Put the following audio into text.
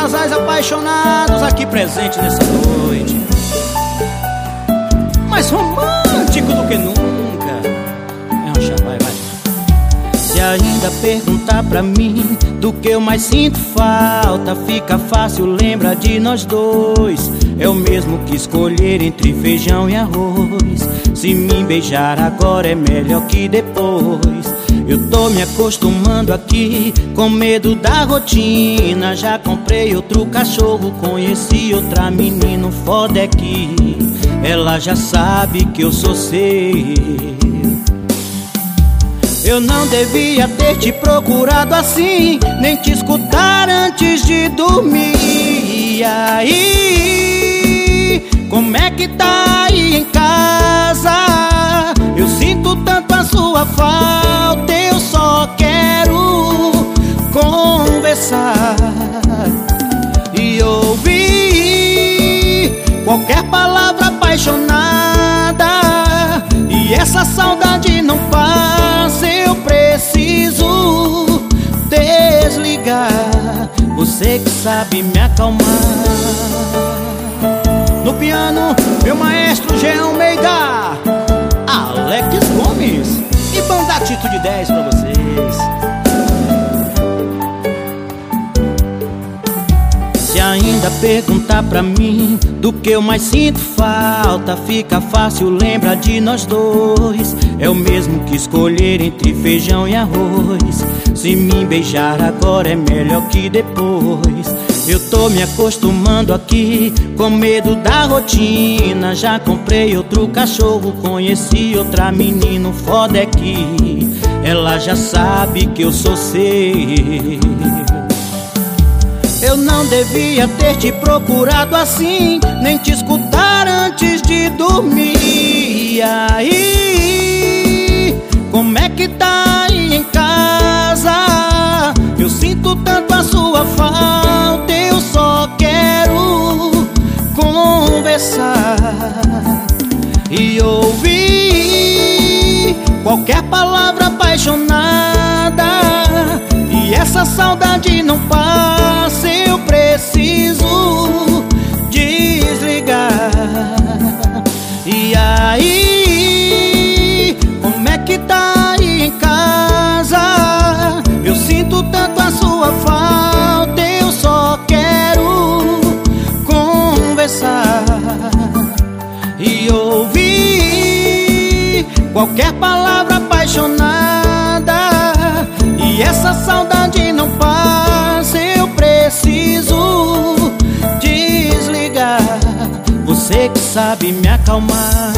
casais apaixonados aqui presentes nessa noite. Mais romântico do que nunca. É um vai, vai. Se ainda perguntar pra mim do que eu mais sinto falta, fica fácil, lembra de nós dois. O mesmo que escolher entre feijão e arroz. Se me beijar agora é melhor que depois. Eu tô me acostumando aqui com medo da rotina. Já comprei outro cachorro, conheci outra menina. Foda é que ela já sabe que eu sou seu. Eu não devia ter te procurado assim, nem te escutar antes de dormir. E aí, como é que tá aí em casa? Eu sinto tanto a sua falta qualquer palavra apaixonada. E essa saudade não passa, eu preciso desligar. Você que sabe me acalmar. No piano, meu maestro G. Almeida, Alex Gomes e Banda Atitude 10 pra vocês. Ainda perguntar pra mim do que eu mais sinto falta, fica fácil lembrar de nós dois. É o mesmo que escolher entre feijão e arroz. Se me beijar agora é melhor que depois. Eu tô me acostumando aqui com medo da rotina. Já comprei outro cachorro, conheci outra menina. Foda é que ela já sabe que eu sou seu. Eu não devia ter te procurado assim, nem te escutar antes de dormir. E aí, como é que tá aí em casa? Eu sinto tanto a sua falta, eu só quero conversar e ouvir qualquer palavra apaixonada. E essa saudade não passa preciso desligar. E aí, como é que tá aí em casa? Eu sinto tanto a sua falta, eu só quero conversar e ouvir qualquer palavra apaixonada. E essa saudade não passa, eu preciso desligar. Você que sabe me acalmar.